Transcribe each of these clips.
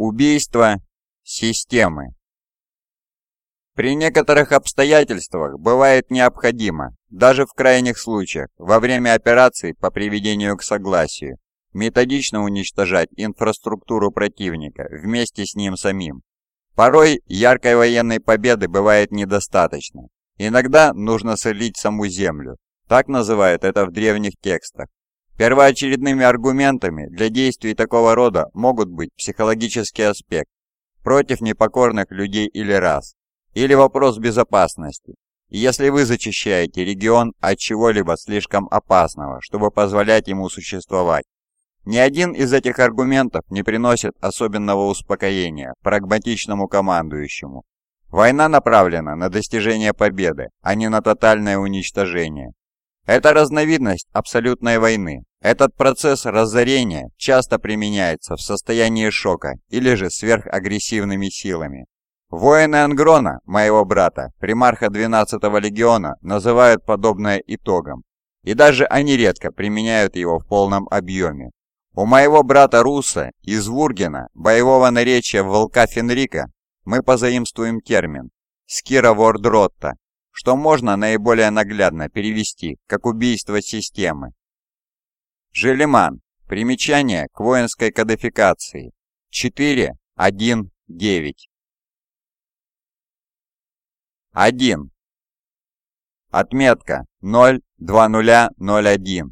Убийство системы. При некоторых обстоятельствах бывает необходимо, даже в крайних случаях, во время операций по приведению к согласию, методично уничтожать инфраструктуру противника вместе с ним самим. Порой яркой военной победы бывает недостаточно. Иногда нужно солить саму землю. Так называют это в древних текстах. Первоочередными аргументами для действий такого рода могут быть психологический аспект против непокорных людей или рас, или вопрос безопасности. Если вы зачищаете регион от чего-либо слишком опасного, чтобы позволять ему существовать, ни один из этих аргументов не приносит особенного успокоения прагматичному командующему. Война направлена на достижение победы, а не на тотальное уничтожение. Это разновидность абсолютной войны. Этот процесс разорения часто применяется в состоянии шока или же сверхагрессивными силами. Воины Ангрона, моего брата, примарха 12-го легиона, называют подобное итогом. И даже они редко применяют его в полном объеме. У моего брата Руса из Вургена, боевого наречия волка Фенрика, мы позаимствуем термин «скира вордротта», что можно наиболее наглядно перевести как убийство системы. Желеман. Примечание к воинской кодификации. 4.1.9. 1. Отметка 0.2001.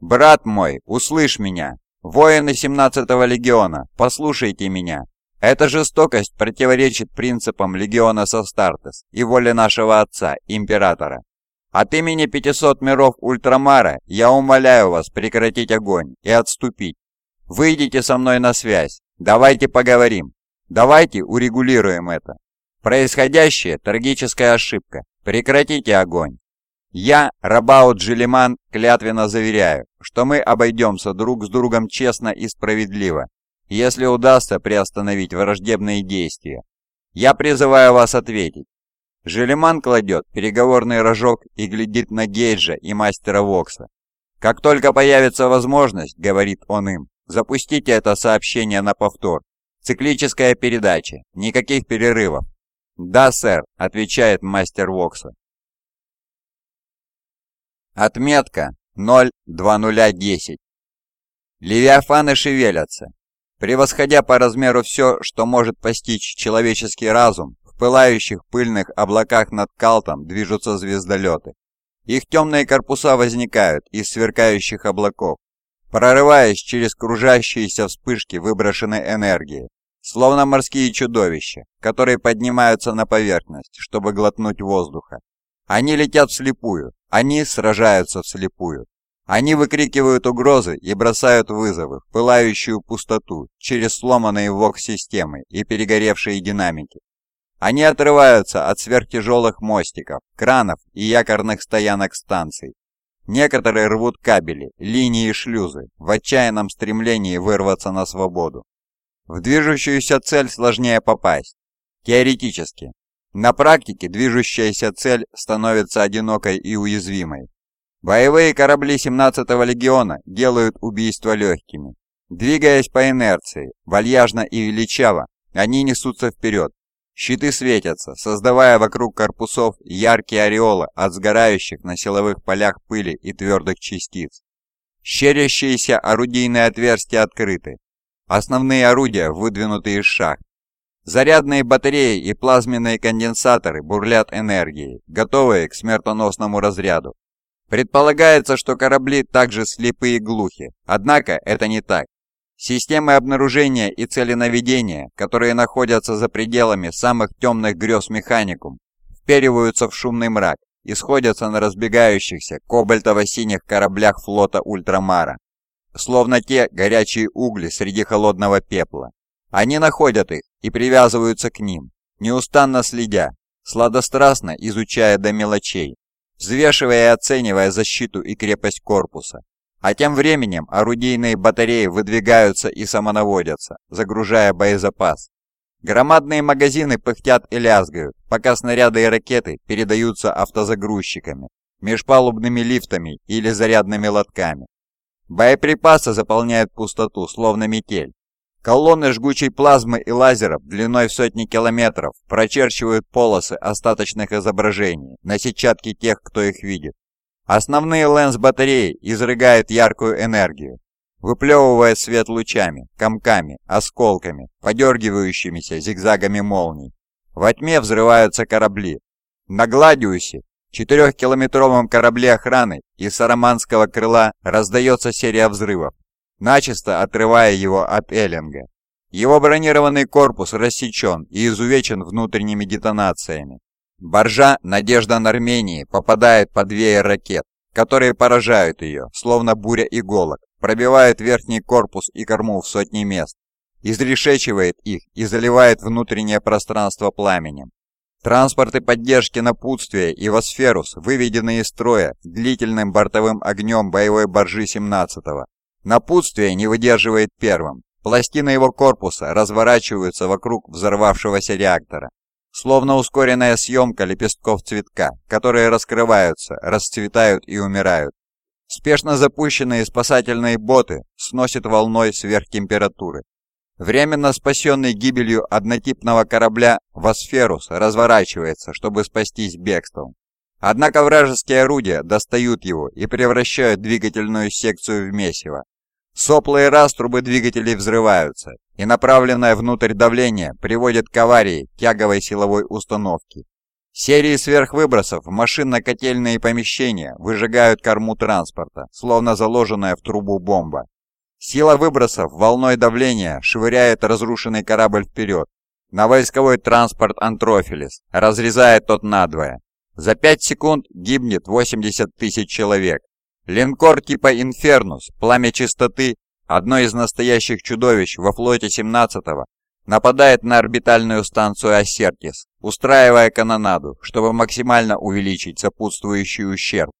Брат мой, услышь меня. Воины 17-го легиона, послушайте меня. Эта жестокость противоречит принципам легиона Состартес и воле нашего отца, императора. От имени 500 миров Ультрамара я умоляю вас прекратить огонь и отступить. Выйдите со мной на связь. Давайте поговорим. Давайте урегулируем это. Происходящее – трагическая ошибка. Прекратите огонь. Я, Рабаут Джилиман, клятвенно заверяю, что мы обойдемся друг с другом честно и справедливо, если удастся приостановить враждебные действия. Я призываю вас ответить. Желеман кладет переговорный рожок и глядит на Гейджа и мастера Вокса. «Как только появится возможность, — говорит он им, — запустите это сообщение на повтор. Циклическая передача, никаких перерывов». «Да, сэр», — отвечает мастер Вокса. Отметка 02010. Левиафаны шевелятся, превосходя по размеру все, что может постичь человеческий разум, в пылающих пыльных облаках над Калтом движутся звездолеты. Их темные корпуса возникают из сверкающих облаков, прорываясь через кружащиеся вспышки выброшенной энергии, словно морские чудовища, которые поднимаются на поверхность, чтобы глотнуть воздуха. Они летят вслепую, они сражаются вслепую. Они выкрикивают угрозы и бросают вызовы в пылающую пустоту через сломанные ВОК-системы и перегоревшие динамики. Они отрываются от сверхтяжелых мостиков, кранов и якорных стоянок станций. Некоторые рвут кабели, линии и шлюзы в отчаянном стремлении вырваться на свободу. В движущуюся цель сложнее попасть. Теоретически. На практике движущаяся цель становится одинокой и уязвимой. Боевые корабли 17-го легиона делают убийства легкими. Двигаясь по инерции, вальяжно и величаво, они несутся вперед. Щиты светятся, создавая вокруг корпусов яркие ореолы от сгорающих на силовых полях пыли и твердых частиц. Щерящиеся орудийные отверстия открыты. Основные орудия выдвинуты из шахт. Зарядные батареи и плазменные конденсаторы бурлят энергией, готовые к смертоносному разряду. Предполагается, что корабли также слепые и глухи, однако это не так. Системы обнаружения и целенаведения, которые находятся за пределами самых темных грез механикум, впериваются в шумный мрак и сходятся на разбегающихся кобальтово-синих кораблях флота Ультрамара, словно те горячие угли среди холодного пепла. Они находят их и привязываются к ним, неустанно следя, сладострастно изучая до мелочей, взвешивая и оценивая защиту и крепость корпуса. А тем временем орудийные батареи выдвигаются и самонаводятся, загружая боезапас. Громадные магазины пыхтят и лязгают, пока снаряды и ракеты передаются автозагрузчиками, межпалубными лифтами или зарядными лотками. Боеприпасы заполняют пустоту, словно метель. Колонны жгучей плазмы и лазеров длиной в сотни километров прочерчивают полосы остаточных изображений на сетчатке тех, кто их видит. Основные ленс-батареи изрыгают яркую энергию, выплевывая свет лучами, комками, осколками, подергивающимися зигзагами молний. Во тьме взрываются корабли. На Гладиусе, четырехкилометровом корабле охраны из Сараманского крыла раздается серия взрывов, начисто отрывая его от Эллинга. Его бронированный корпус рассечен и изувечен внутренними детонациями. Боржа «Надежда на Армении» попадает под веер ракет, которые поражают ее, словно буря иголок, пробивают верхний корпус и корму в сотни мест, изрешечивает их и заливает внутреннее пространство пламенем. Транспорты поддержки напутствия и Восферус выведены из строя длительным бортовым огнем боевой боржи 17-го. Напутствие не выдерживает первым. Пластины его корпуса разворачиваются вокруг взорвавшегося реактора. Словно ускоренная съемка лепестков цветка, которые раскрываются, расцветают и умирают. Спешно запущенные спасательные боты сносят волной сверхтемпературы. Временно спасенный гибелью однотипного корабля «Восферус» разворачивается, чтобы спастись бегством. Однако вражеские орудия достают его и превращают двигательную секцию в месиво. Сопла и раструбы двигателей взрываются, и направленное внутрь давление приводит к аварии тяговой силовой установки. Серии сверхвыбросов в машинно-котельные помещения выжигают корму транспорта, словно заложенная в трубу бомба. Сила выбросов волной давления швыряет разрушенный корабль вперед, на войсковой транспорт «Антрофилис», разрезая тот надвое. За 5 секунд гибнет 80 тысяч человек, Линкор типа «Инфернус», пламя чистоты, одно из настоящих чудовищ во флоте 17-го, нападает на орбитальную станцию «Ассертис», устраивая канонаду, чтобы максимально увеличить сопутствующий ущерб.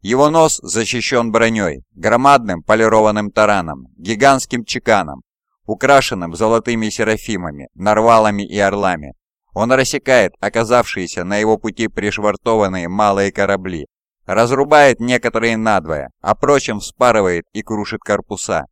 Его нос защищен броней, громадным полированным тараном, гигантским чеканом, украшенным золотыми серафимами, нарвалами и орлами. Он рассекает оказавшиеся на его пути пришвартованные малые корабли, разрубает некоторые надвое, а прочим вспарывает и крушит корпуса.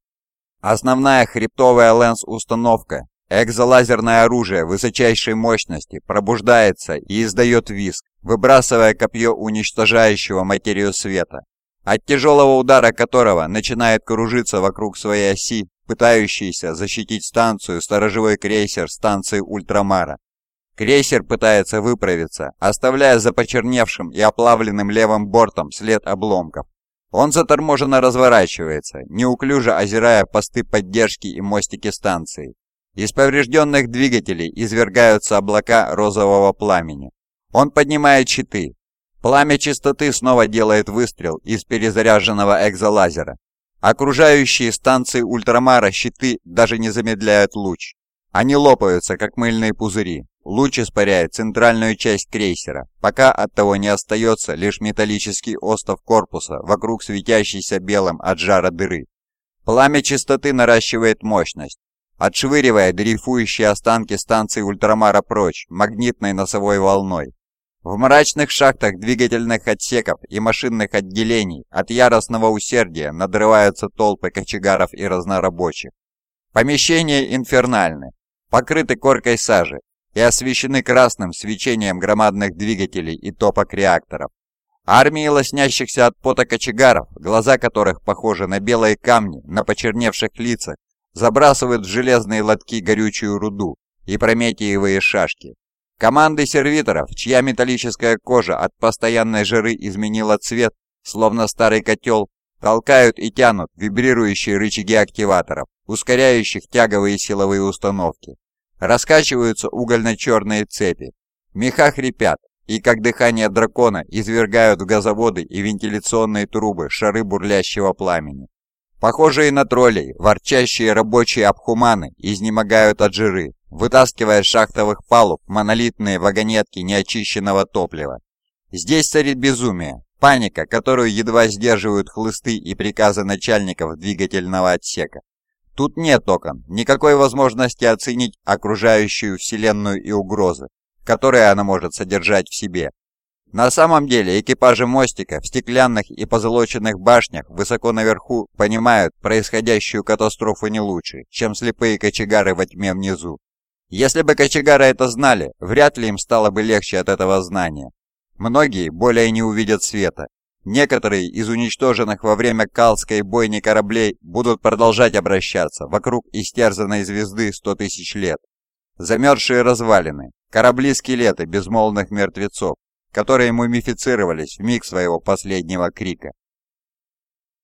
Основная хребтовая лэнс-установка, экзолазерное оружие высочайшей мощности, пробуждается и издает визг, выбрасывая копье уничтожающего материю света, от тяжелого удара которого начинает кружиться вокруг своей оси, пытающийся защитить станцию сторожевой крейсер станции Ультрамара. Крейсер пытается выправиться, оставляя за почерневшим и оплавленным левым бортом след обломков. Он заторможенно разворачивается, неуклюже озирая посты поддержки и мостики станции. Из поврежденных двигателей извергаются облака розового пламени. Он поднимает щиты. Пламя чистоты снова делает выстрел из перезаряженного экзолазера. Окружающие станции Ультрамара щиты даже не замедляют луч. Они лопаются, как мыльные пузыри. Луч испаряет центральную часть крейсера, пока от того не остается лишь металлический остов корпуса вокруг светящейся белым от жара дыры. Пламя чистоты наращивает мощность, отшвыривая дрейфующие останки станции Ультрамара прочь магнитной носовой волной. В мрачных шахтах двигательных отсеков и машинных отделений от яростного усердия надрываются толпы кочегаров и разнорабочих. Помещения инфернальны, покрыты коркой сажи и освещены красным свечением громадных двигателей и топок реакторов. Армии лоснящихся от пота кочегаров, глаза которых похожи на белые камни на почерневших лицах, забрасывают в железные лотки горючую руду и прометиевые шашки. Команды сервиторов, чья металлическая кожа от постоянной жары изменила цвет, словно старый котел, толкают и тянут вибрирующие рычаги активаторов, ускоряющих тяговые силовые установки. Раскачиваются угольно-черные цепи. Меха хрипят, и как дыхание дракона извергают в газоводы и вентиляционные трубы шары бурлящего пламени. Похожие на троллей, ворчащие рабочие обхуманы изнемогают от жиры, вытаскивая с шахтовых палуб монолитные вагонетки неочищенного топлива. Здесь царит безумие, паника, которую едва сдерживают хлысты и приказы начальников двигательного отсека. Тут нет окон, никакой возможности оценить окружающую Вселенную и угрозы, которые она может содержать в себе. На самом деле экипажи мостика в стеклянных и позолоченных башнях высоко наверху понимают происходящую катастрофу не лучше, чем слепые кочегары во тьме внизу. Если бы кочегары это знали, вряд ли им стало бы легче от этого знания. Многие более не увидят света. Некоторые из уничтоженных во время Калской бойни кораблей будут продолжать обращаться вокруг истерзанной звезды 100 тысяч лет. Замерзшие развалины, корабли-скелеты безмолвных мертвецов, которые мумифицировались в миг своего последнего крика.